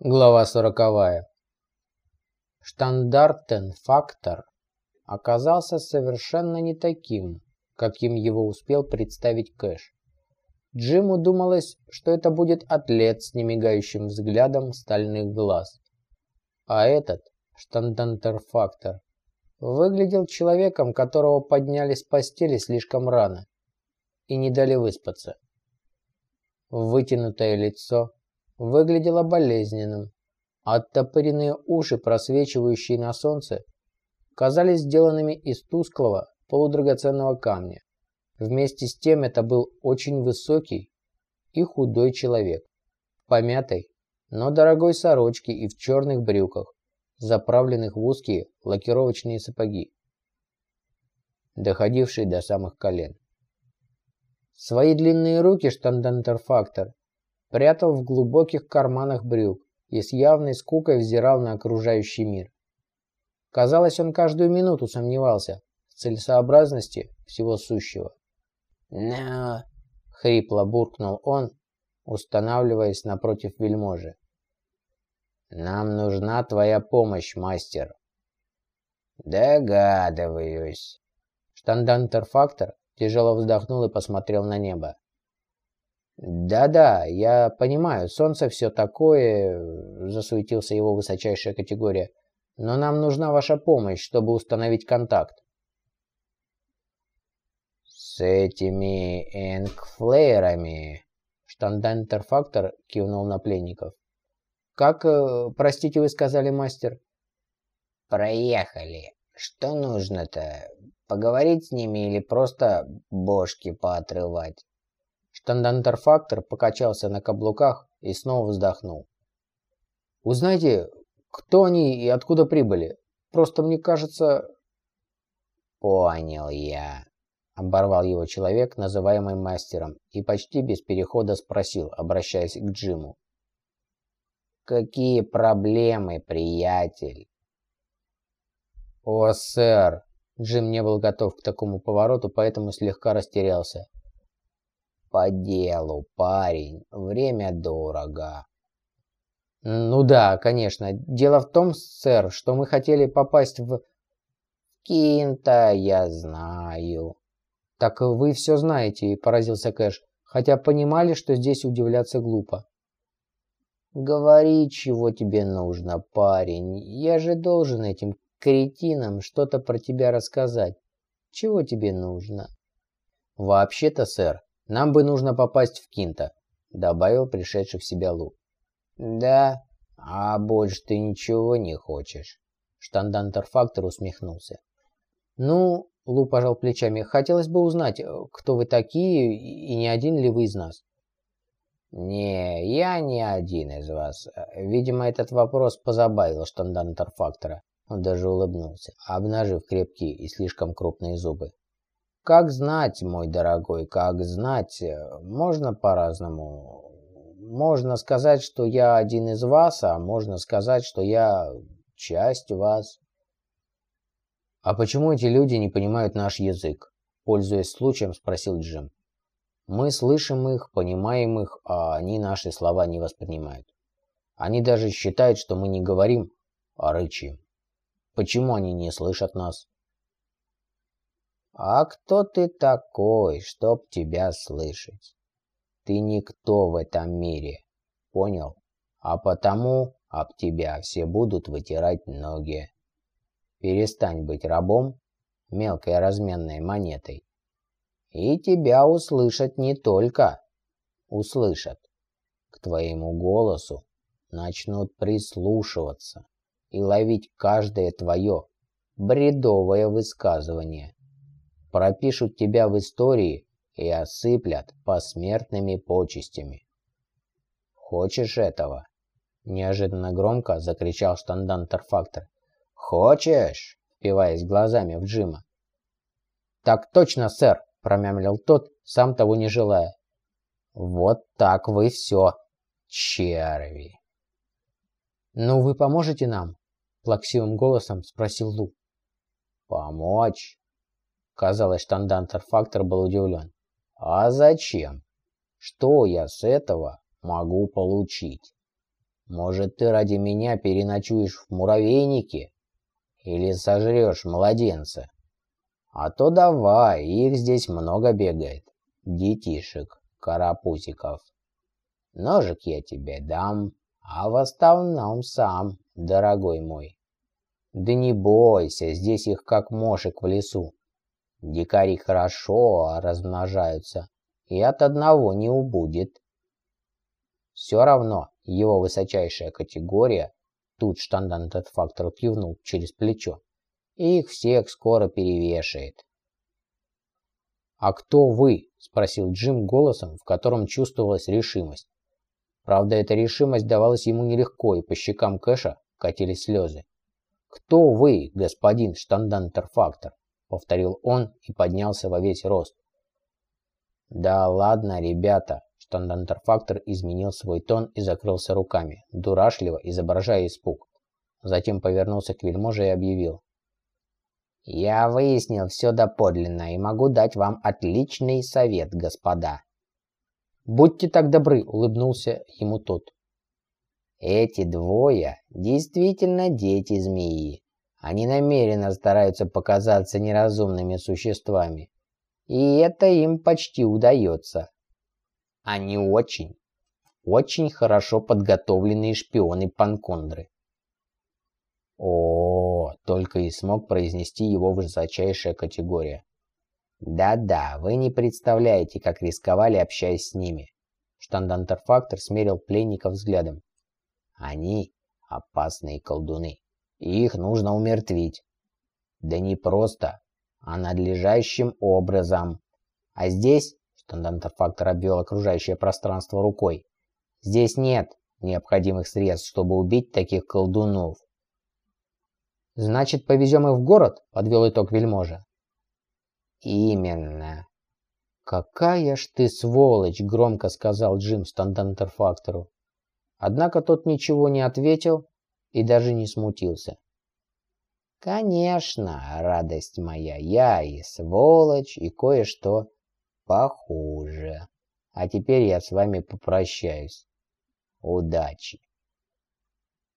Глава сороковая. Штандартенфактор оказался совершенно не таким, каким его успел представить Кэш. Джиму думалось, что это будет атлет с немигающим взглядом стальных глаз. А этот, штандантерфактор, выглядел человеком, которого подняли с постели слишком рано и не дали выспаться. Вытянутое лицо, выглядело болезненным. Оттопыренные уши, просвечивающие на солнце, казались сделанными из тусклого, полудрагоценного камня. Вместе с тем это был очень высокий и худой человек, в помятой, но дорогой сорочке и в черных брюках, заправленных в узкие лакировочные сапоги, доходившие до самых колен. Свои длинные руки штандантерфактор прятал в глубоких карманах брюк и с явной скукой взирал на окружающий мир. Казалось, он каждую минуту сомневался в целесообразности всего сущего. «Но...» — хрипло буркнул он, устанавливаясь напротив вельможи. «Нам нужна твоя помощь, мастер». «Догадываюсь». Штандантерфактор тяжело вздохнул и посмотрел на небо. «Да-да, я понимаю, солнце все такое...» – засуетился его высочайшая категория. «Но нам нужна ваша помощь, чтобы установить контакт». «С этими энкфлеерами...» Штандантерфактор кивнул на пленников. «Как, э, простите, вы сказали, мастер?» «Проехали. Что нужно-то? Поговорить с ними или просто бошки поотрывать?» Штандантерфактор покачался на каблуках и снова вздохнул. «Узнайте, кто они и откуда прибыли? Просто мне кажется...» «Понял я», — оборвал его человек, называемый мастером, и почти без перехода спросил, обращаясь к Джиму. «Какие проблемы, приятель?» «О, сэр!» Джим не был готов к такому повороту, поэтому слегка растерялся. «По делу, парень. Время дорого». «Ну да, конечно. Дело в том, сэр, что мы хотели попасть в...» «Кинта, я знаю». «Так вы все знаете», — поразился Кэш, хотя понимали, что здесь удивляться глупо. «Говори, чего тебе нужно, парень. Я же должен этим кретинам что-то про тебя рассказать. Чего тебе нужно?» «Вообще-то, сэр, нам бы нужно попасть в Кинта», — добавил пришедший в себя Лу. «Да? А больше ты ничего не хочешь?» Штандантерфактор усмехнулся. «Ну, — Лу пожал плечами, — хотелось бы узнать, кто вы такие и не один ли вы из нас?» «Не, я не один из вас. Видимо, этот вопрос позабавил штандантерфактора». Он даже улыбнулся, обнажив крепкие и слишком крупные зубы. Как знать, мой дорогой, как знать, э, можно по-разному. Можно сказать, что я один из вас, а можно сказать, что я часть вас. А почему эти люди не понимают наш язык? Пользуясь случаем, спросил Джим. Мы слышим их, понимаем их, а они наши слова не воспринимают. Они даже считают, что мы не говорим, а рычим. Почему они не слышат нас? А кто ты такой, чтоб тебя слышать? Ты никто в этом мире, понял? А потому об тебя все будут вытирать ноги. Перестань быть рабом, мелкой разменной монетой. И тебя услышат не только. Услышат. К твоему голосу начнут прислушиваться и ловить каждое твое бредовое высказывание пропишут тебя в истории и осыплят посмертными почестями. Хочешь этого? Неожиданно громко закричал штандантерфактор. Хочешь? Впиваясь глазами в Джима. Так точно, сэр, промямлил тот, сам того не желая. Вот так вы все, черви. «Ну, вы поможете нам?» – плаксивым голосом спросил Лу. «Помочь? Казалось, штандантер-фактор был удивлен. «А зачем? Что я с этого могу получить?» Может, ты ради меня переночуешь в муравейнике? Или сожрешь младенца? А то давай, их здесь много бегает. Детишек, карапузиков. Ножик я тебе дам, а в основном сам, дорогой мой. Да не бойся, здесь их как мошек в лесу. Дикари хорошо размножаются, и от одного не убудет. Все равно его высочайшая категория, тут штандант этот фактор кивнул через плечо, их всех скоро перевешает. «А кто вы?» – спросил Джим голосом, в котором чувствовалась решимость. Правда, эта решимость давалась ему нелегко, и по щекам Кэша катились слезы. «Кто вы, господин штандантерфактор?» — повторил он и поднялся во весь рост. «Да ладно, ребята!» Штандантерфактор изменил свой тон и закрылся руками, дурашливо изображая испуг. Затем повернулся к вельможе и объявил. «Я выяснил все доподлинно и могу дать вам отличный совет, господа. «Будьте так добры», — улыбнулся ему тот. «Эти двое действительно дети змеи. Они намеренно стараются показаться неразумными существами. И это им почти удается. Они очень, очень хорошо подготовленные шпионы Панкондры. О, только и смог произнести его высочайшая категория. Да-да, вы не представляете, как рисковали, общаясь с ними. Штандантерфактор смерил пленников взглядом. Они опасные колдуны, и их нужно умертвить. Да не просто, а надлежащим образом. А здесь, штандантерфактор обвел окружающее пространство рукой, здесь нет необходимых средств, чтобы убить таких колдунов. «Значит, повезем их в город?» — подвел итог вельможа. «Именно». «Какая ж ты сволочь!» — громко сказал Джим стандантерфактору. Однако тот ничего не ответил и даже не смутился. «Конечно, радость моя, я и сволочь, и кое-что похуже. А теперь я с вами попрощаюсь. Удачи!»